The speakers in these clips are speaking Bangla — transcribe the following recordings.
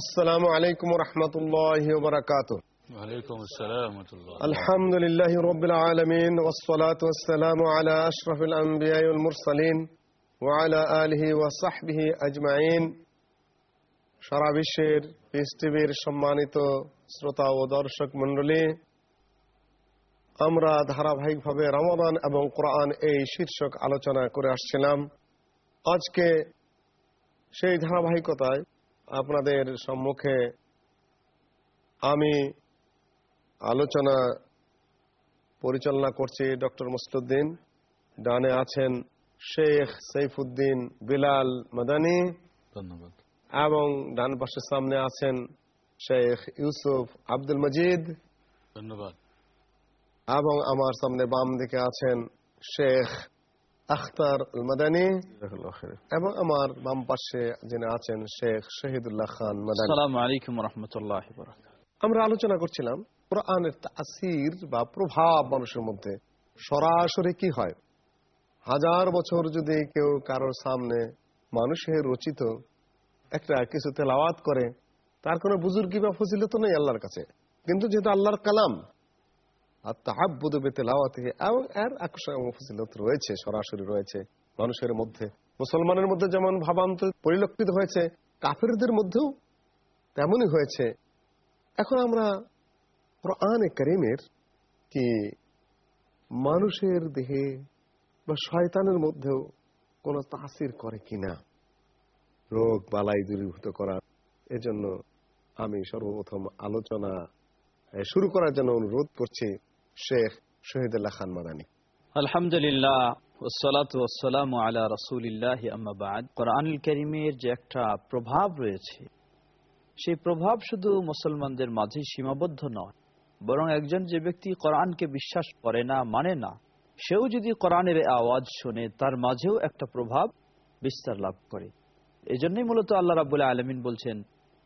আসসালামু আলাইকুম রহমতুল্লাহ বারাকাত আলহামদুলিল্লাহ রবিল আলমিন ওসলাত ওসালাম আলা আশরফুল আম্বিয়াউল মুরসালিন ওয়ালা আলহি ওয়াসাহবিহি আজমাইন। সারা বিশ্বের পিস টিভির সম্মানিত শ্রোতা ও দর্শক মণ্ডলী আমরা ধারাবাহিক ভাবে রমাদান এবং কোরআন এই শীর্ষক আলোচনা করে আসছিলাম। আজকে সেই ধারাবাহিকতায় আপনাদের সম্মুখে আমি আলোচনা পরিচালনা করছি ডক্টর মুসলুদ্দিন ডানে আছেন শেখ সৈফুদ্দিন বিলাল মাদানী। ধন্যবাদ। এবং ডান পাশের সামনে আছেন শেখ ইউসুফ আব্দুল মজিদ। ধন্যবাদ। এবং আমার সামনে বাম দিকে আছেন শেখ আখতার মাদানী এবং আমার বাম পাশে যিনি আছেন শেখ শহীদুল্লাহ খান মাদানী। আসসালামু আলাইকুম রহমতুল্লাহ আমরা আলোচনা করছিলাম কোরআনের তাসির বা প্রভাব মানুষের মধ্যে। সরাসরি কি হয়? হাজার বছর যদি কেউ কারোর সামনে মানুষের রচিত একটা কিছু তেলাওয়াত করে তার কোনো বুজুর্গি বা ফজিলত নেই আল্লাহর কাছে। কিন্তু যেহেতু আল্লাহর কালাম আর তাহাবুদ তেলাওয়াতে এবং এর আকর্ষণ রয়েছে, সরাসরি রয়েছে মানুষের মধ্যে। মুসলমানের মধ্যে যেমন ভাবান্ত পরিলক্ষিত হয়েছে, কাফেরদের মধ্যেও তেমনই হয়েছে। এখন আমরা কোরআনে করিমের কি মানুষের দেহে বা শয়তানের মধ্যেও কোন তাসির করে কিনা? রোগ, বালাই দূরীভূত করার এজন্য আমি সর্বপ্রথম আলোচনা শুরু করার জন্য অনুরোধ করছি। শেখ শহীদুল্লাহ খান মাদানী আলহামদুলিল্লাহ আলা রসুলিল্লাহ কোরআনুল করিমের যে একটা প্রভাব রয়েছে, সেই প্রভাব শুধু মুসলমানদের মাঝে সীমাবদ্ধ নয়, বরং একজন যে ব্যক্তি কোরআনকে বিশ্বাস করে না মানে না, সেও যদি কোরআনের আওয়াজ শোনে, তার মাঝেও একটা প্রভাব বিস্তার লাভ করে। এই জন্যই মূলত আল্লাহ রাবুল্লাহ আলমিন বলছেন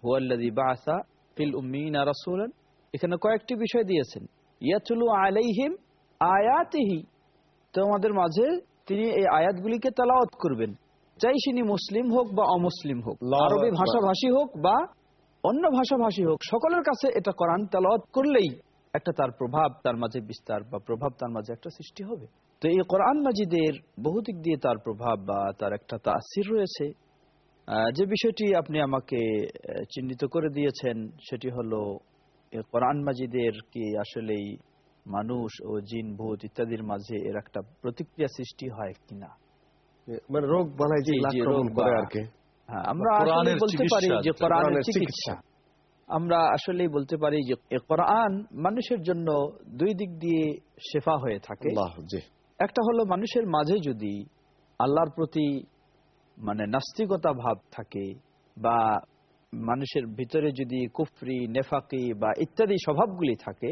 হুয়াল্লাদি বাসা ফিল উম্মিনা এখানে কয়েকটি বিষয় দিয়েছেন। ইয়াতুলু আলাইহিম আয়াতিহি। তোমাদের মাঝে তিনি এই আয়াতগুলিকে তালাওয়াত করবেন। চাই তিনি মুসলিম হোক বা অমুসলিম হোক আরবি ভাষাভাষী হোক বা অন্য ভাষাভাষী হোক সকলের কাছে এটা কোরআন তালাওয়াত করলেই একটা তার প্রভাব তার মাঝে বিস্তার বা প্রভাব তার মাঝে একটা সৃষ্টি হবে। তো এই কোরআন মাজিদের বহু দিক দিয়ে তার প্রভাব বা তার একটা তাসির রয়েছে। আহ, যে বিষয়টি আপনি আমাকে চিহ্নিত করে দিয়েছেন সেটি হলো কোরআন মাজিদের কি আসলেই মানুষ ও জিন ভূত ইত্যাদির মাঝে এর একটা প্রতিক্রিয়া সৃষ্টি হয় কিনা? মানে রোগ বালাই যে রোগ করে আর কি। হ্যাঁ আমরা আসলে বলতে পারি যে কোরআনের চিকিৎসা। আমরা আসলেই বলতে পারি যে কোরআন মানুষের জন্য দুই দিক দিয়ে শেফা হয়ে থাকে। একটা হলো মানুষের মাঝে যদি আল্লাহর প্রতি মানে নাস্তিকতা ভাব থাকে বা মানুষের ভিতরে যদি কুফরি নেফাকি বা ইত্যাদি স্বভাবগুলি থাকে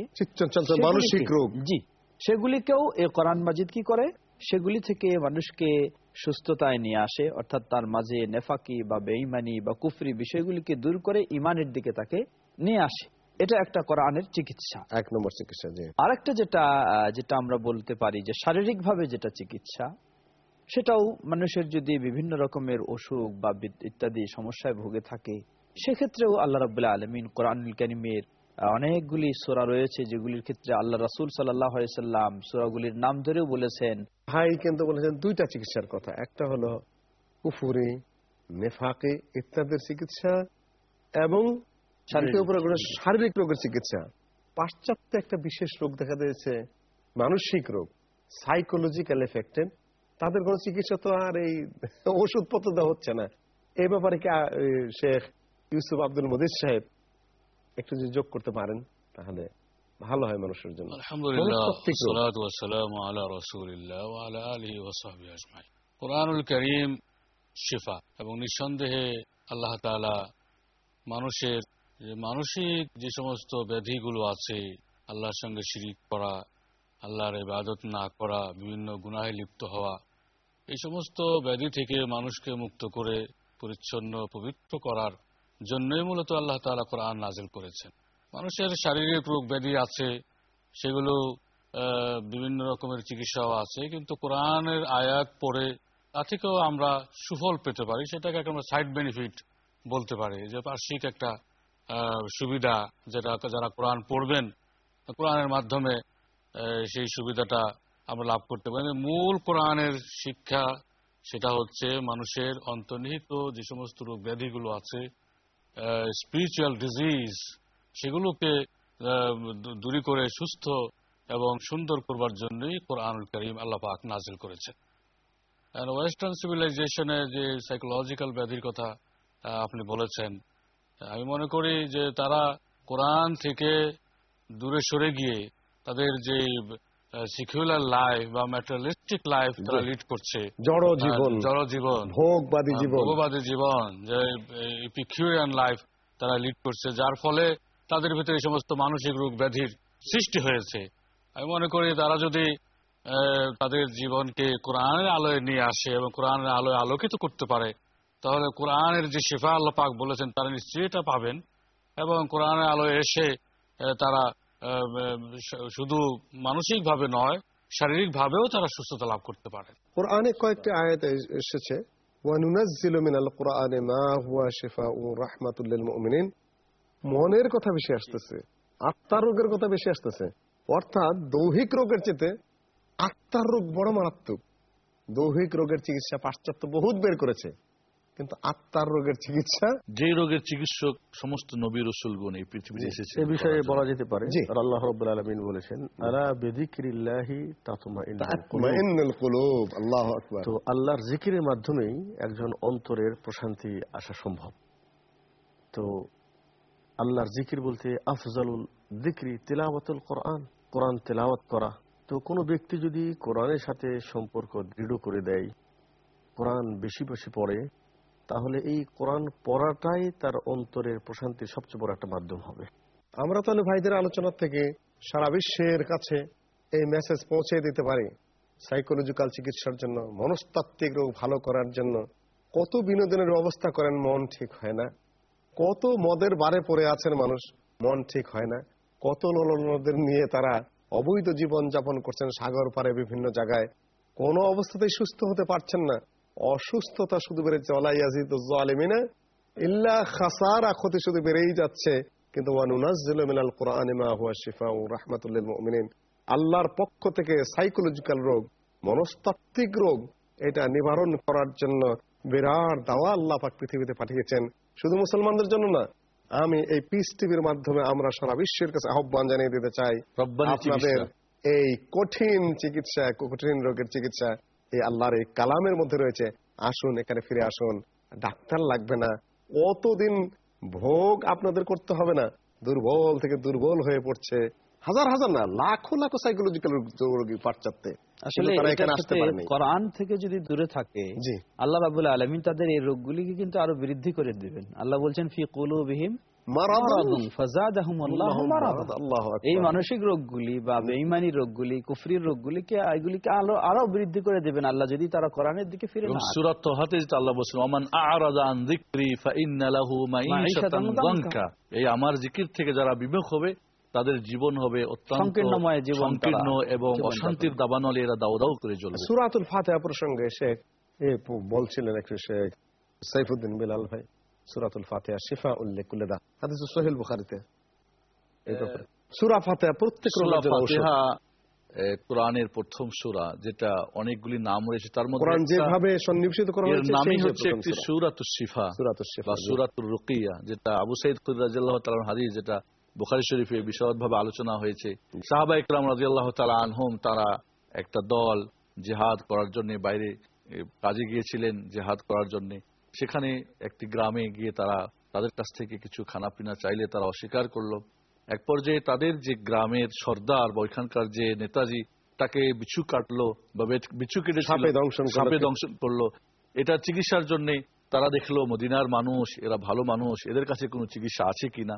মানসিক রোগ। জি সেগুলিকেও এ কোরআন মাজিদ কি করে? সেগুলি থেকে মানুষকে সুস্থতায় নিয়ে আসে অর্থাৎ তার মাঝে নেফাকি বা বেঈমানি বা কুফরি বিষয়গুলিকে দূর করে ইমানের দিকে তাকে নিয়ে আসে। এটা একটা কোরআনের চিকিৎসা। এক নম্বর চিকিৎসা আরেকটা যেটা যেটা আমরা বলতে পারি যে শারীরিকভাবে যেটা চিকিৎসা সেটাও মানুষের যদি বিভিন্ন রকমের অসুখ বা ইত্যাদি সমস্যায় ভুগে থাকে সেক্ষেত্রেও আল্লাহ রাবুল্লাহ আলমিন কোরআনুল করিমের অনেকগুলি সোরা রয়েছে যেগুলির ক্ষেত্রে আল্লাহ রাসুল সাল্লাম সোরাগুলির নাম ধরেও বলেছেন। ভাই কিন্তু বলেছেন দুইটা চিকিৎসার কথা। একটা হলো কুফুরি নেফাকে ইত্যাদির চিকিৎসা এবং শারীরিক রোগের চিকিৎসা। পাশ্চাত্যে একটা বিশেষ রোগ দেখা দিয়েছে মানসিক রোগ সাইকোলজিক্যাল এফেক্টেড তাদের কোনো চিকিৎসা তো আর এই ওষুধপত্র দেওয়া হচ্ছে না। এই ব্যাপারে কি শেখ ইউসুফ আব্দুল মদির সাহেব একটু যদি যোগ করতে পারেন তাহলে ভালো হয় মানুষের জন্য। কোরআনুল কারীম শিফা এবং নিঃসন্দেহে আল্লাহ তাআলা মানুষের যে মানসিক যে সমস্ত ব্যাধিগুলো আছে আল্লাহর সঙ্গে শিরিক করা আল্লাহর ইবাদত না করা বিভিন্ন গুনাহে লিপ্ত হওয়া এই সমস্ত ব্যাধি থেকে মানুষকে মুক্ত করে পরিচ্ছন্ন পবিত্র করার জন্যই মূলত আল্লাহ তাআলা কোরআন নাজিল করেছেন। মানুষের শারীরিক রোগ ব্যাধি আছে, সেগুলো বিভিন্ন রকমের চিকিৎসাও আছে, কিন্তু কোরআনের আয়াত পড়ে তা থেকেও আমরা সুফল পেতে পারি, সেটাকে আমরা সাইড বেনিফিট বলতে পারি, যে বার্ষিক একটা সুবিধা যেটা যারা কোরআন পড়বেন, কোরআনের মাধ্যমে সেই সুবিধাটা আমরা লাভ করতে পারি। মূল কোরআনের শিক্ষা সেটা হচ্ছে মানুষের অন্তর্নিহিত যে সমস্ত রোগ ব্যাধিগুলো আছে স্পিরিচুয়াল ডিজিজ সেগুলোকে দূরী করে সুস্থ এবং সুন্দর করবার জন্যই কোরআনুল করিম আল্লাহ পাক নাজিল করেছেন। ওয়েস্টার্ন সিভিলাইজেশনে যে সাইকোলজিক্যাল ব্যাধির কথা আপনি বলেছেন, আমি মনে করি যে তারা কোরআন থেকে দূরে সরে গিয়ে তাদের যে লাইফ বা ম্যাটারিয়ালিস্টিক লাইফ তারা লিড করছে। জড় জীবন। জড় জীবন। ভোগবাদী জীবন। ভোগবাদী জীবন যে পিকিউরিয়ান লাইফ তারা লিড করছে যার ফলে তাদের ভিতরে এই সমস্ত মানসিক রোগ ব্যাধির সৃষ্টি হয়েছে। আমি মনে করি তারা যদি তাদের জীবনকে কোরআনের আলোয় নিয়ে আসে এবং কোরআনের আলোয় আলোকিত করতে পারে তাহলে কোরআনের যে শেফা আল্লাহ পাক বলেছেন তারা নিশ্চয়ই এটা পাবেন। এবং কোরআনের আলোয় এসে তারা শুধু মানসিকভাবে নয়, শারীরিকভাবেও তারা সুস্থতা লাভ করতে পারে। কোরআনে কয়েকটি আয়াত এসেছে। ওয়ানুনাজ্জিলু মিনাল কোরআনে মা হুয়া শিফাউ রাহমাতুল মুমিনিন। মনের কথা বেশি আসতেছে, আত্মার রোগের কথা বেশি আসতেছে। অর্থাৎ দৈহিক রোগের চেতে আত্মার রোগ বড় মারাত্মক। দৈহিক রোগের চিকিৎসা পাশ্চাত্য বহুত বের করেছে। কিন্তু আত্মার রোগের চিকিৎসা? যে রোগের চিকিৎসক সমস্ত নবী রসুলগুন এই পৃথিবীতে এসেছে এ বিষয়ে বলা যেতে পারে। আল্লাহ রব্বুল আলমিন বলেছেন আলা বেদিক্রিল্লাহি তাতমাইন্নুল কুলুব। আল্লাহু আকবার। তো আল্লাহর জিকিরের মাধ্যমেই একজন অন্তরের প্রশান্তি আসা সম্ভব। তো আল্লাহর জিকির বলতে আফজালুল জিক্রি তেলাওয়াতুল কোরআন কোরআন তেলাওয়াত করা। তো কোনো ব্যক্তি যদি কোরআনের সাথে সম্পর্ক দৃঢ় করে দেয় কোরআন বেশি বেশি পড়ে তাহলে এই কোরআন পড়াটাই তার অন্তরের প্রশান্তির সবচেয়ে বড় একটা মাধ্যম হবে। আমরা তাহলে ভাইদের আলোচনা থেকে সারা বিশ্বের কাছে এই মেসেজ পৌঁছে দিতে পারি। সাইকোলজিক্যাল চিকিৎসার জন্য, মনস্তাত্ত্বিক রোগ ভালো করার জন্য। কত বিনোদনের ব্যবস্থা করেন, মন ঠিক হয় না। কত মদের বারে পড়ে আছেন মানুষ, মন ঠিক হয় না। কত লোলনদের নিয়ে তারা অবৈধ জীবন যাপন করছেন, সাগর পারে বিভিন্ন জায়গায়। কোনো অবস্থাতেই সুস্থ হতে পারছেন না। অসুস্থতা শুধু বেড়েছে অলাইয়াজিদ আলিমিনা ইল্লা খাসারা ক্ষতি শুধু বেড়েই যাচ্ছে। কিন্তু ওয়ানুনাজ্জিলু মিনাল কোরআনি মা হুয়া শিফাউ রাহমাতুল মুমিনিন। আল্লাহর পক্ষ থেকে সাইকোলজিক্যাল রোগ মনস্তাত্ত্বিক রোগ এটা নিবারণ করার জন্য বিরাট দাওয়া আল্লাহ পাক পৃথিবীতে পাঠিয়েছেন। শুধু মুসলমানদের জন্য না আমি এই পিস টিভির মাধ্যমে আমরা সারা বিশ্বের কাছে আহ্বান জানিয়ে দিতে চাই। আপনাদের এই কঠিন চিকিৎসা কঠিন রোগের চিকিৎসা এই আল্লাহর এই কালামের মধ্যে রয়েছে আসুন এখানে ফিরে আসুন। ডাক্তার লাগবে না। কতদিন ভোগ আপনাদের করতে হবে না? দুর্বল থেকে দুর্বল হয়ে পড়ছে। হাজার হাজার না লাখো লাখো সাইকোলজিক্যাল রোগী পাশ্চাত্যে আসলে এখানে আসতে কোরআন থেকে যদি দূরে থাকে আল্লাহ রাবুল আলমিন তাদের এই রোগগুলিকে কিন্তু আরও বৃদ্ধি করে দিবেন। আল্লাহ বলছেন ফি কুলুবিহিম এই মানসিক রোগগুলি বা বেঈমানি রোগগুলি কুফরির রোগগুলিকে এগুলিকে আরও আরও বৃদ্ধি করে দেবেন আল্লাহ যদি তারা কোরআনের দিকে ফিরে না আসে। সুরাত তহাতে যেটা আল্লাহ বলছেন ওমান আ'রাদা আন যিকরি ফাইন্না লাহু মাঈশাতান এই আমার জিকির থেকে যারা বিমুখ হবে তাদের জীবন হবে অত্যন্ত সংকীর্ণময় জীবন সংকীর্ণ এবং অশান্তির দাবানলে এরা দাও দাও করে চলবে সুরাতুল ফাতিহা প্রসঙ্গে শেখ এ বলছিলেন একটু শেখ সাইফুদ্দিন বিলাল ভাই। সুরাতুল ফাতিহা শিফা উল্লেখ হাদিস সোহেল বুখারিতে। এই ব্যাপারে। সূরা ফাতিহা প্রত্যেক। ফাতিহা কোরআনের প্রথম সূরা যেটা অনেকগুলি নাম রয়েছে তার মধ্যে কোরআন যেভাবে সন্নিবেশিত করা হয়েছে নামই হচ্ছে একটি। শিফা। শিফা, বা। রুকিয়া যেটা আবু তালার হাদিস যেটা বুখারি শরীফে বিশদভাবে আলোচনা হয়েছে। সাহাবা ইকরাম রাজিয়াল্লাহ তালা আনহুম তারা একটা দল জেহাদ করার জন্য বাইরে কাজে গিয়েছিলেন জেহাদ করার জন্য। সেখানে একটি গ্রামে গিয়ে তারা তাদের কাছ থেকে কিছু খানাপিনা চাইলে তারা অস্বীকার করল। এক পর্যায়ে তাদের যে গ্রামের সর্দার বা ওইখানকার যে নেতাজি তাকে বিছু কাটলো বা বিছু কেটে সাপে দংশন করল। সাপে দংশন করল। এটা চিকিৎসার জন্য তারা দেখল মদিনার মানুষ এরা ভালো মানুষ এদের কাছে কোনো চিকিৎসা আছে কিনা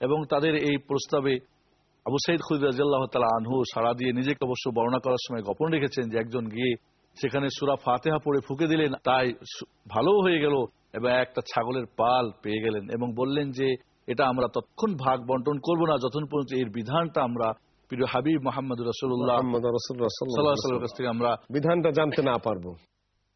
এবং তাদের এই প্রস্তাবে আবু সাইদ খুদ রাজিয়াল্লাহ তালা আনহু সারা দিয়ে নিজেকে অবশ্য বর্ণনা করার সময় গোপন রেখেছেন যে একজন গিয়ে সেখানে সুরা ফাতেহা পড়ে ফুকে দিলেন তাই ভালো হয়ে গেল। এবং একটা ছাগলের পাল পেয়ে গেলেন এবং বললেন যে এটা আমরা তৎক্ষণ ভাগ বন্টন করব না যতক্ষণ পর্যন্ত এর বিধানটা আমরা প্রিয় হাবিব মোহাম্মদ রসুল্লাহ কাছ থেকে আমরা বিধানটা জানতে না পারব।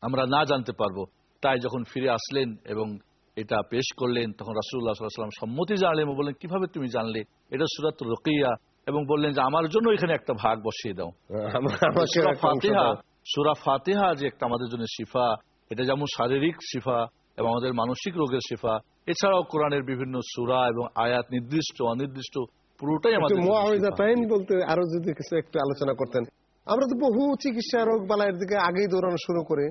আমরা না জানতে পারব। তাই যখন ফিরে আসলেন এবং এটা পেশ করলেন তখন রাসুল্লাহ সাল্লাম সম্মতি জানলেন এবং বললেন কীভাবে তুমি জানলে? এটা সুরাত রকিয়া এবং বললেন যে আমার জন্য এখানে একটা ভাগ বসিয়ে দাও। আমাকে সুরা ফাতিহা যে একটা আমাদের জন্য শিফা এটা যেমন শারীরিক শিফা এবং আমাদের মানসিক রোগের শিফা এছাড়াও কোরআনের বিভিন্ন সুরা এবং আয়াত নির্দিষ্ট অনির্দিষ্ট পুরোটাই আমাদের বলতে আরও যদি কিছু একটু আলোচনা করতেন আমরা তো বহু চিকিৎসা রোগ বালাইয়ের দিকে আগেই দৌড়ানো শুরু করে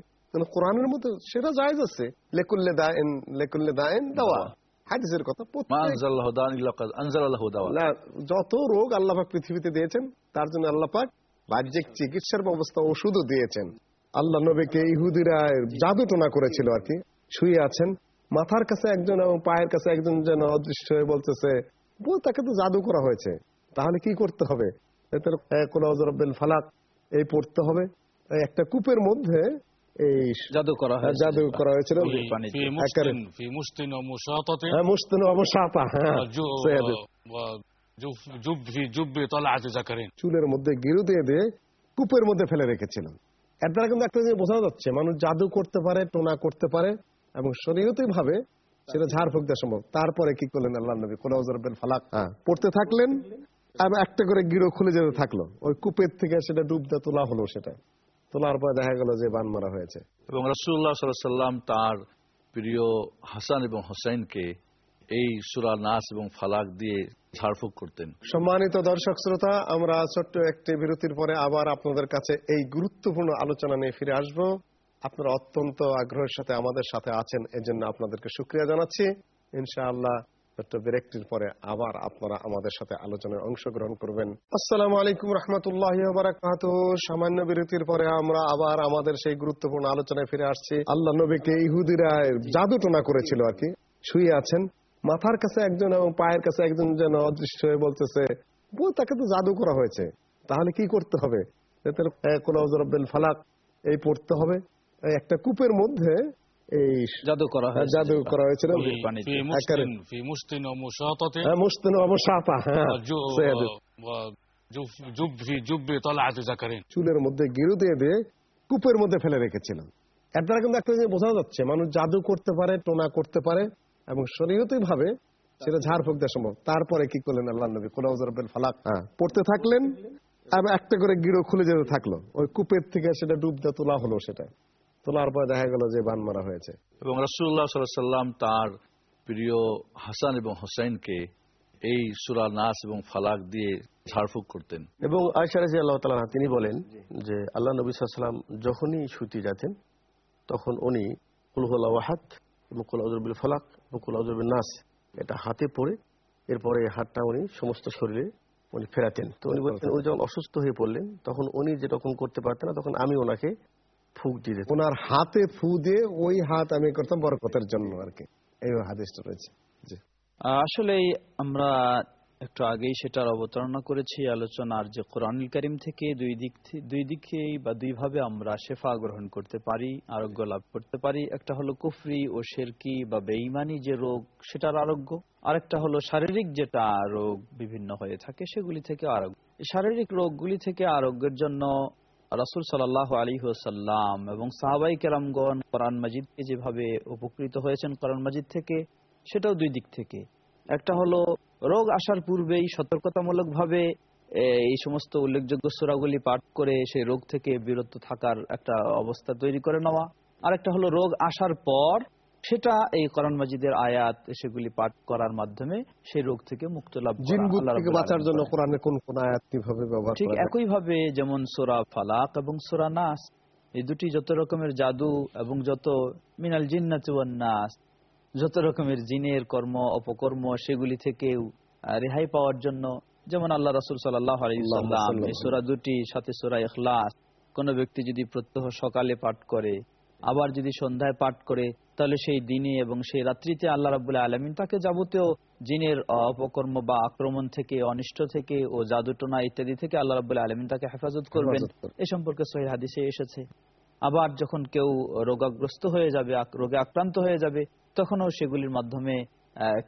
কোরআনের মধ্যে সেটা জায়েজ আছে লেকুল্লে দায়েন লেকুল্লে দায়েন দাওয়া হাদিসের কথা যত রোগ আল্লাহ পাক পৃথিবীতে দিয়েছেন তার জন্য আল্লাহ পাক বাহ্যিক চিকিৎসার ব্যবস্থা ওষুধও দিয়েছেন। আল্লাহ নবীকে ইহুদিরা জাদু টোনা করেছিল আর কি। শুয়ে আছেন। মাথার কাছে একজন এবং পায়ের কাছে একজন যেন অদৃশ্য হয়ে বলতেছে তাকে তো জাদু করা হয়েছে। তাহলে কি করতে হবে? ফালাক এই পড়তে হবে। একটা কূপের মধ্যে এই জাদু করা হয় জাদু করা হয়েছিল। মুস্তিন হ্যাঁ, মুস্তিন চুলের মধ্যে গেরু দিয়ে দিয়ে কূপের মধ্যে ফেলে রেখেছিলেন এর দ্বারা কিন্তু একটা জিনিস বোঝা যাচ্ছে মানুষ জাদু করতে পারে টোনা করতে পারে এবং শরীরতই ভাবে সেটা ঝাড় ফুক দেওয়া সম্ভব। তারপরে কি করলেন আল্লাহ নবী? কোলাউজরবেন ফালাক পড়তে থাকলেন আর একটা করে গিরো খুলে যেতে থাকল। ওই কূপের থেকে সেটা ডুব দিয়ে তোলা হলো সেটা। তোলার পরে দেখা গেল যে বান মারা হয়েছে। এবং রসুল্লাহ সাল্লাম তার প্রিয় হাসান এবং হোসেনকে এই সুরা নাস এবং ফালাক দিয়ে ঝাড়ফুঁক করতেন। সম্মানিত দর্শক শ্রোতা, আমরা ছোট্ট একটি বিরতির পরে আবার আপনাদের কাছে এই গুরুত্বপূর্ণ আলোচনা নিয়ে ফিরে আসব। আপনারা অত্যন্ত আগ্রহের সাথে আমাদের সাথে আছেন, এজন্য আপনাদেরকে সুক্রিয়া জানাচ্ছি। ইনশাআল্লাহ, ছোট্ট বিরক্তির পরে আবার আপনারা আমাদের সাথে আলোচনায় অংশগ্রহণ করবেন। আসসালামু আলাইকুম রহমতুল্লাহ বারাকাত। সামান্য বিরতির পরে আমরা আবার আমাদের সেই গুরুত্বপূর্ণ আলোচনায় ফিরে আসছি। আল্লাহ নবীকে ইহুদিরা জাদু টোনা করেছিল আর কি। শুয়ে আছেন। মাথার কাছে একজন এবং পায়ের কাছে একজন যেন অদৃশ্য হয়ে বলতেছে তাকে তো জাদু করা হয়েছে। তাহলে কি করতে হবে? ফালাক এই পড়তে হবে। একটা কূপের মধ্যে এই জাদু করা হয় জাদু করা হয়েছিল হ্যাঁ, হ্যাঁ, হ্যাঁ। চুলের মধ্যে গেরু দিয়ে দিয়ে কূপের মধ্যে ফেলে রেখেছিলাম। এর দ্বারা কিন্তু একটা জিনিস বোঝা যাচ্ছে মানুষ জাদু করতে পারে টোনা করতে পারে এবং শরীয়তি ভাবে সেটা ঝাড়ফুঁক দেওয়া সম্ভব। তারপরে কি করলেন? আল্লাহ নবী কোলাউজরবেল ফালাক হ্যাঁ, পড়তে থাকলেন এবং একটা করে গিরো খুলে যেতে থাকল। ওই কূপের থেকে সেটা ডুব দিয়ে তোলা হলো সেটা তোলার পর দেখা গেল যে বান মারা হয়েছে। এবং রাসুল্লাহ সাল্লাম তার প্রিয় হাসান এবং হোসাইনকে এই সুরা নাস এবং ফালাক দিয়ে ঝাড়ফুঁক করতেন। এবং আয়সা রাজি আল্লাহ তালা তিনি বলেন যে আল্লাহ নবী সাল্লাম যখনই শুতে যেতেন তখন উনি কুলহুল ওয়াহাত এবং কুলাউজুবিল ফলাক মুকুল কুলাউজুবিল নাস। এটা হাতে পড়ে এরপরে এই হাতটা উনি সমস্ত শরীরে উনি ফেরাতেন। তো উনি বলতেন উনি যখন অসুস্থ হয়ে পড়লেন তখন উনি যেরকম করতে পারতেন না তখন আমি ওনাকে ফুক দিয়ে দিতাম। ওনার হাতে ফু দিয়ে ওই হাত আমি করতাম বরকতের জন্য আর কি। এই হাদিসটা রয়েছে। আসলে আমরা একটু আগেই সেটার অবতারণা করেছি আলোচনার যে কোরআনুল করিম থেকে দুই দিক দুই দিকেই বা দুইভাবে আমরা শেফা গ্রহণ করতে পারি, আরোগ্য লাভ করতে পারি। একটা হলো কুফরি ও শেরকি বা বেঈমানি যে রোগ, সেটার আরোগ্য। আরেকটা হলো শারীরিক যেটা রোগ বিভিন্ন হয়ে থাকে, সেগুলি থেকে আরোগ্য। শারীরিক রোগগুলি থেকে আরোগ্যের জন্য রাসুল সাল্লাহ আলী সাল্লাম এবং সাহাবাই কেরামগণ কোরআন মাজিদকে যেভাবে উপকৃত হয়েছেন কোরআন মাজিদ থেকে, সেটাও দুই দিক থেকে। একটা হলো রোগ আসার পূর্বেই সতর্কতামূলক ভাবে এই সমস্ত উল্লেখযোগ্য সুরাগুলি পাঠ করে সেই রোগ থেকে বিরত থাকার একটা অবস্থা তৈরি করে নেওয়া। আর একটা হলো রোগ আসার পর সেটা এই কোরআন মাজিদের আয়াত সেগুলি পাঠ করার মাধ্যমে সেই রোগ থেকে মুক্ত লাভ বাঁচার জন্য কোরআনে কোন কোন আয়াত কীভাবে ব্যবহার ঠিক একই ভাবে যেমন সোরা ফালাক এবং সোরা নাস এই দুটি যত রকমের জাদু এবং যত মিনাল জিন্নাত নাস যত রকমের জিনের কর্ম অপকর্ম সেগুলি থেকেও রেহাই পাওয়ার জন্য যেমন আল্লাহ রাসুল এই সোরা দুটি সাথে সোরা ইখলাস কোন ব্যক্তি যদি প্রত্যহ সকালে পাঠ করে আবার যদি সন্ধ্যায় পাঠ করে তাহলে সেই দিনে এবং সেই রাত্রিতে আল্লাহ রাবুল্লাহ আলমিন তাকে যাবতীয় জিনের অপকর্ম বা আক্রমণ থেকে অনিষ্ট থেকে ও জাদুটনা ইত্যাদি থেকে আল্লাহ রাবুল্লাহ আলমিন তাকে হেফাজত করবেন। এ সম্পর্কে সহি হাদিসে এসেছে। আবার যখন কেউ রোগাগ্রস্ত হয়ে যাবে রোগে আক্রান্ত হয়ে যাবে তখনও সেগুলির মাধ্যমে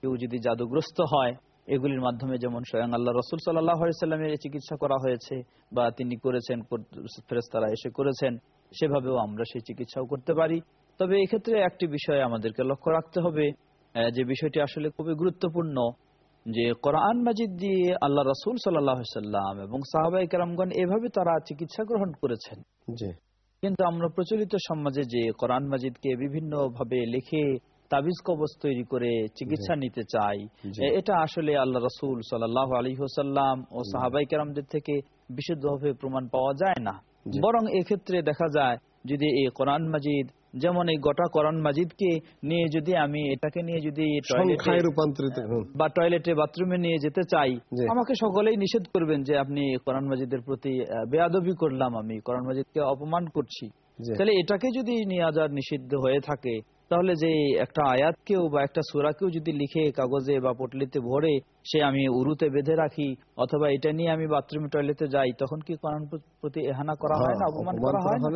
কেউ যদি জাদুগ্রস্ত হয় এগুলির মাধ্যমে যেমন স্বয়ং আল্লাহ রসুল সাল্লাহ সাল্লামের চিকিৎসা করা হয়েছে বা তিনি করেছেন ফেরেস্তারা এসে করেছেন সেভাবেও আমরা সেই চিকিৎসাও করতে পারি। তবে এক্ষেত্রে একটি বিষয় আমাদেরকে লক্ষ্য রাখতে হবে যে বিষয়টি আসলে খুবই গুরুত্বপূর্ণ যে কোরআন মাজিদ দিয়ে আল্লাহ রসুল সাল্লাম এবং সাহাবাই কেরামগণ এভাবে তারা চিকিৎসা গ্রহণ করেছেন। কিন্তু আমরা প্রচলিত সমাজে যে কোরআন মাজিদকে বিভিন্ন ভাবে লিখে তাবিজ কবজ তৈরি করে চিকিৎসা নিতে চাই। এটা আসলে আল্লাহ রসুল সাল্লাহ আলী হোসাল্লাম ও সাহাবাই কেরামদের থেকে বিশুদ্ধভাবে প্রমাণ পাওয়া যায় না। বরং এক্ষেত্রে দেখা যায় যদি এই কোরআন মাজিদ যেমন এই গোটা কোরআন মাজিদকে নিয়ে যদি আমি এটাকে নিয়ে যদি রূপান্তরিত বা টয়লেটে বাথরুমে নিয়ে যেতে চাই আমাকে সকলেই নিষেধ করবেন যে আপনি কোরআন মাজিদের প্রতি বেয়াদবি করলাম আমি কোরআন মাজিদকে অপমান করছি। তাহলে এটাকে যদি নিয়ে যাওয়ার নিষিদ্ধ হয়ে থাকে তাহলে যে একটা আয়াতকেও বা একটা সুরাকেও যদি লিখে কাগজে বা পটলিতে ভরে সে আমি উরুতে বেঁধে রাখি অথবা এটা নিয়ে আমি বাথরুমে টয়লেটে যাই তখন কি কোরআন প্রতি এহানা করা হয় না অপমান করা হয় না?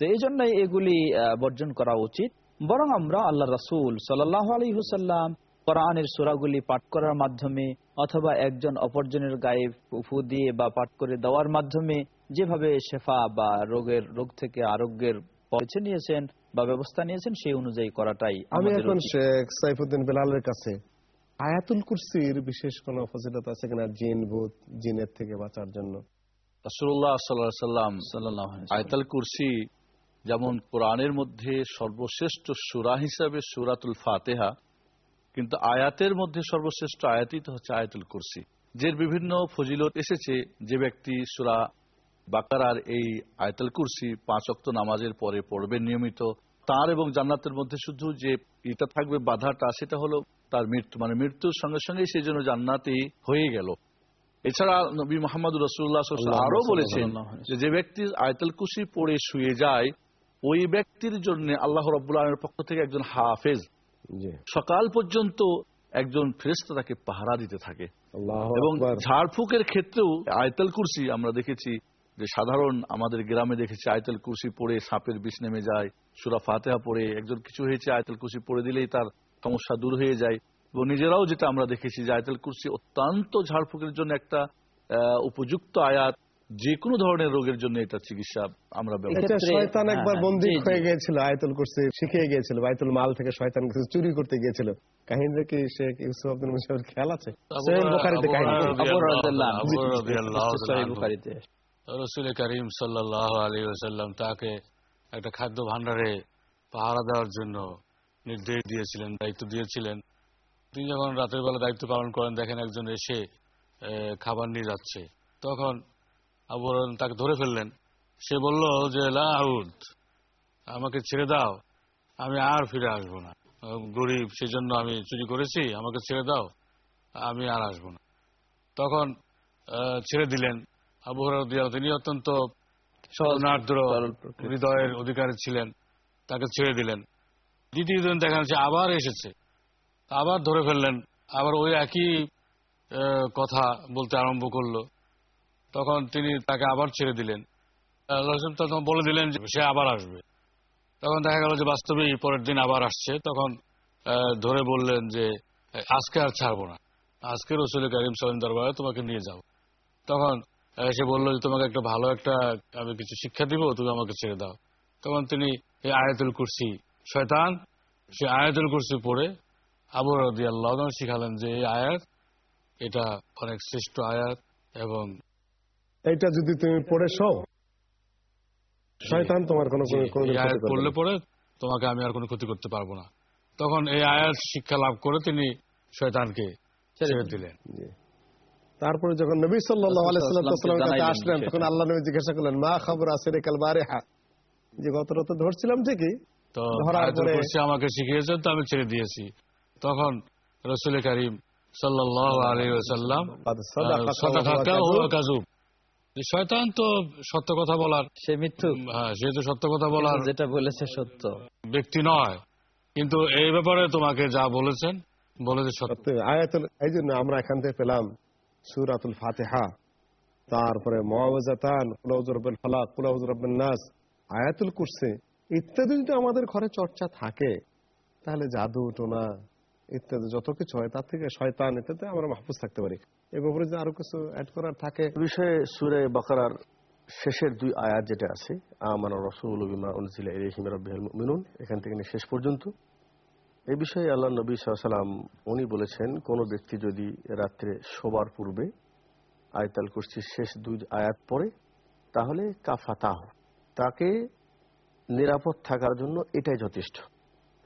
তো এই জন্য এগুলি বর্জন করা উচিত। বরং আমরা আল্লাহ রাসুল সাল্লাহ আলী হুসাল্লাম কোরআনের সুরাগুলি পাঠ করার মাধ্যমে অথবা একজন অপরজনের গায়ে ফু- দিয়ে বা পাঠ করে দেওয়ার মাধ্যমে যেভাবে শেফা বা রোগের রোগ থেকে আরোগ্যের বেছে নিয়েছেন বা ব্যবস্থা নিয়েছেন সেই অনুযায়ী করাটাই আমি এখন শেখ সাইফুদ্দিন বেলালের কাছে আয়াতুল কুরসির বিশেষ কোন ফজিলত আছে কিনা জিন ভূত জিনের থেকে বাঁচার জন্য? রাসূলুল্লাহ সাল্লাম সাল্লাল্লাহু আলাইহি ওয়াসাল্লাম। আয়তাল কুরসি যেমন কোরআনের মধ্যে সর্বশ্রেষ্ঠ সুরা হিসাবে সুরাতুল ফাতেহা কিন্তু আয়াতের মধ্যে সর্বশ্রেষ্ঠ আয়াতই তো হচ্ছে আয়াতুল কুরসি। যে বিভিন্ন ফজিলত এসেছে যে ব্যক্তি সুরা বাকারার এই আয়াতুল কুরসি পাঁচ অক্ত নামাজের পরে পড়বেন নিয়মিত। তার এবং জান্নাতের মধ্যে শুধু যে এটা থাকবে বাধাটা সেটা হলো তার মৃত্যু। মানে মৃত্যুর সঙ্গে সঙ্গে সেই জন্য জান্নাতি হয়ে গেল। এছাড়া নবী মোহাম্মদ রসুল্লাহ আরও বলেছেন যে যে ব্যক্তি আয়তাল কুশি পড়ে শুয়ে যায় ওই ব্যক্তির জন্য আল্লাহ রব্বুল আলমের পক্ষ থেকে একজন হাফেজ। সকাল পর্যন্ত একজন ফেরেস্তা তাকে পাহারা দিতে থাকে। এবং। ঝাড়ফুকের ক্ষেত্রেও আয়তাল কুরসি আমরা দেখেছি যে সাধারণ আমাদের গ্রামে দেখেছি আয়তাল কুরসি পড়ে সাপের বিষ নেমে যায় সুরা ফাতেহা পড়ে একজন কিছু হয়েছে আয়তাল কুরসি পড়ে দিলেই তার সমস্যা দূর হয়ে যায় এবং নিজেরাও যেটা আমরা দেখেছি যে আয়তাল কুরসি অত্যন্ত ঝাড়ফুকের জন্য একটা উপযুক্ত আয়াত যে কোনো ধরনের রোগের জন্য এটা চিকিৎসা আমরা শয়তান হ্যাঁ, একবার হ্যাঁ, বন্দী। হয়ে গিয়েছিল আয়তুল কুরসি শিখিয়ে গিয়েছিল বাইতুল মাল থেকে শয়তান কিছু চুরি করতে গিয়েছিল কাহিনীটা কি শেখ ইউসুফ আব্দুল মুসাফির খেয়াল আছে সহিহ বুখারীতে কাহিনী আবু রাদিয়াল্লাহু আনহু। রাদিয়াল্লাহু সহিহ। বুখারীতে। রসুল করিম সাল্লাহ আলী ওসাল্লাম তাকে একটা খাদ্য ভাণ্ডারে পাহারা দেওয়ার জন্য নির্দেশ দিয়েছিলেন, দায়িত্ব দিয়েছিলেন। তিনি যখন রাতের বেলা দায়িত্ব পালন করেন, দেখেন একজন এসে খাবার নিয়ে যাচ্ছে। তখন আবু তাকে ধরে ফেললেন। সে বলল যে লাউদ আমাকে ছেড়ে দাও, আমি আর ফিরে আসব না। গরিব, সেজন্য আমি চুরি করেছি, আমাকে ছেড়ে দাও, আমি আর আসব না। তখন ছেড়ে দিলেন। আবু তিনি অত্যন্ত সরনার্দ্র হৃদয়ের অধিকারী ছিলেন তাকে ছেড়ে দিলেন। দ্বিতীয় দিন দেখা যাচ্ছে আবার এসেছে আবার ধরে ফেললেন আবার ওই একই কথা বলতে আরম্ভ করল। তখন তিনি তাকে আবার ছেড়ে দিলেন। তখন বলে দিলেন যে সে আবার আসবে। তখন দেখা গেল যে বাস্তবেই পরের দিন আবার আসছে। তখন ধরে বললেন যে আজকে আর ছাড়বো না। আজকে রসুল করিম সালাম দরবারে তোমাকে নিয়ে যাও তখন সে বলল যে তোমাকে একটা ভালো একটা আমি কিছু শিক্ষা দিব তুমি আমাকে ছেড়ে দাও। তখন তিনি এই আয়াতুল কুরসি শয়তান সে আয়াতুল কুরসি পড়ে আবু রদি আল্লাহ শিখালেন যে এই আয়াত এটা অনেক শ্রেষ্ঠ আয়াত এবং এইটা যদি তুমি পড়ে শো শয়তান তোমার কোনো আয়াত পড়লে পরে তোমাকে আমি আর কোনো ক্ষতি করতে পারব না। তখন এই আয়াত শিক্ষা লাভ করে তিনি শয়তানকে ছেড়ে দিলেন। তারপরে যখন নবী সাল্লাহ কাছে আসলেন তখন আল্লাহ নবী জিজ্ঞাসা করলেন মা খবর আছে রেকাল কালবারে হা যে গত রাতে ধরছিলাম ঠিকই। তো আমাকে শিখিয়েছেন তো আমি ছেড়ে দিয়েছি। তখন রসুল করিম শয়তান তো সত্য কথা বলার সে মৃত্যু হ্যাঁ সত্য কথা বলার যেটা বলেছে সত্য। ব্যক্তি নয়। কিন্তু এই ব্যাপারে তোমাকে যা বলেছেন বলেছে সত্য। এই জন্য আমরা এখান থেকে পেলাম সুরাতুল ফাতিহা, তারপরে মহাওয়াজাতান কুলাউজুর রব্বিল ফালাক কুলাউজুর নাস, আয়াতুল কুরসি, ইত্যাদি যদি আমাদের ঘরে চর্চা থাকে, তাহলে জাদু, টোনা ইত্যাদি যত কিছু হয়, তার থেকে শয়তান ইত্যাদি আমরা মাহফুজ থাকতে পারি। এ ব্যাপারে যদি আরও কিছু অ্যাড করার থাকে। বিষয়ে সুরে বাকারার শেষের দুই আয়াত যেটা আছে আমার রসুল বিমা উনজিলা এখান থেকে শেষ পর্যন্ত। এই বিষয়ে আল্লাহ নবী সাল্লাম উনি বলেছেন, কোন ব্যক্তি যদি রাত্রে শোবার পূর্বে আয়তাল কুরসির শেষ দুই আয়াত পড়ে, তাহলে কাফাতাহ। তাকে নিরাপদ থাকার জন্য এটাই যথেষ্ট।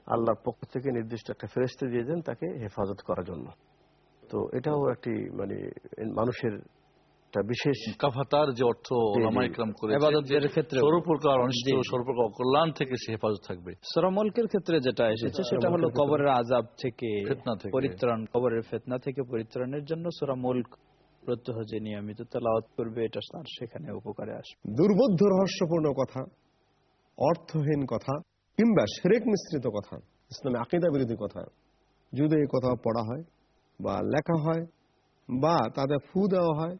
আল্লাহর পক্ষ থেকে নির্দিষ্ট একটা ফেরেস্তে দিয়ে দেন তাকে হেফাজত করার জন্য। তো এটাও একটি মানে মানুষের একটা বিশেষ কাফাতার যে অর্থ জি, জি। ওলামা ইকরাম করেছেন ক্ষেত্রে সর্বপ্রকার অনিষ্ট সর্বপ্রকার অকল্যাণ থেকে সে হেফাজত থাকবে। শ্রমলকের ক্ষেত্রে যেটা এসেছে সেটা হলো কবরের আজাব থেকে ফিতনা থেকে। পরিত্রাণ কবরের ফেতনা থেকে পরিত্রাণের জন্য সোরা প্রত্যহ যে নিয়মিত তেলাওয়াত করবে এটা তার সেখানে উপকারে আসবে। দুর্বোধ্য রহস্যপূর্ণ কথা অর্থহীন কথা কিংবা সেরেক মিশ্রিত কথা ইসলামে আকিদা বিরোধী কথা। যদি এই কথা পড়া হয় বা লেখা হয় বা তাদের ফু দেওয়া হয়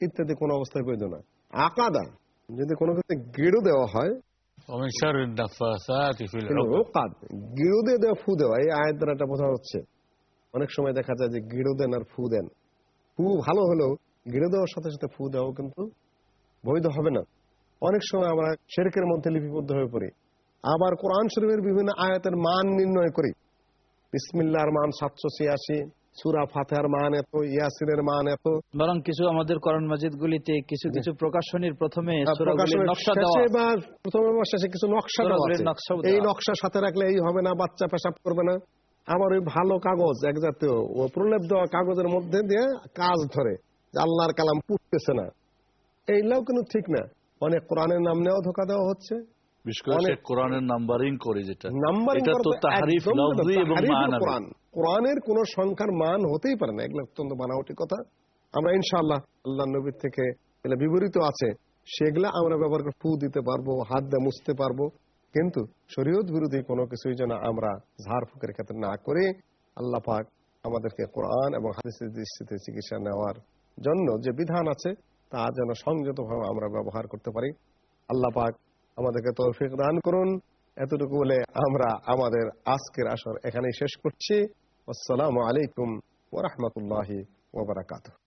ইত্যাদি কোন অবস্থায় প্রয়োজন না আকাদা যদি কোনো ক্ষেত্রে গেরু দেওয়া হয় অনেক সময় দেখা যায় যে দেন আর ফু দেন। ফু ভালো হলেও গিরু দেওয়ার সাথে সাথে ফু দেওয়া কিন্তু বৈধ হবে না। অনেক সময় আমরা শেরকের মধ্যে লিপিবদ্ধ হয়ে পড়ি। আবার কোরআন শরীফের বিভিন্ন আয়াতের মান নির্ণয় করি। বিসমিল্লার মান সাতশো ছিয়াশি সুরা ফাতেহার মান এত ইয়াসিনের মান এত। বরং কিছু আমাদের করণ মাজিদ গুলিতে কিছু কিছু প্রকাশনীর প্রথমে সূরাগুলির প্রকাশনের নকশা দেওয়া। প্রথমে বা শেষে কিছু নকশা দেওয়া এই নকশা সাথে রাখলে এই হবে না বাচ্চা পেশাব করবে না। আবার ওই ভালো কাগজ এক জাতীয় ও প্রলেপ দেওয়া কাগজের মধ্যে দিয়ে কাজ ধরে আল্লাহর কালাম পুটতেছে না। এইগুলাও কিন্তু ঠিক না। অনেক কোরআনের নাম নেওয়া ধোকা দেওয়া হচ্ছে। বিশেষ করে কোরআনের নাম্বারিং করে যেটা এটা তো তাহারিফ লফজি এবং মানাবি কোরআন কোরআনের কোন সংখ্যার মান হতেই পারে না এগুলো অত্যন্ত বানাওটি কথা আমরা ইনশাআল্লাহ আল্লাহ নবীর থেকে এগুলো বিবরিত আছে সেগুলা আমরা ব্যবহার করে ফু দিতে পারব হাত দিয়ে মুছতে পারব কিন্তু শরীয়ত বিরোধী কোনো কিছুই যেন আমরা ঝাড় ফুকের ক্ষেত্রে না করে আল্লাহ পাক আমাদেরকে কোরআন এবং হাদিসের দৃষ্টিতে চিকিৎসা নেওয়ার জন্য যে বিধান আছে তা যেন সংযতভাবে আমরা ব্যবহার করতে পারি আল্লাহ পাক আমাদেরকে তৌফিক দান করুন। এতটুকু বলে আমরা আমাদের আজকের আসর এখানেই শেষ করছি। আসসালামু আলাইকুম ওরহমতুল্লাহ ওবরাকাতুহ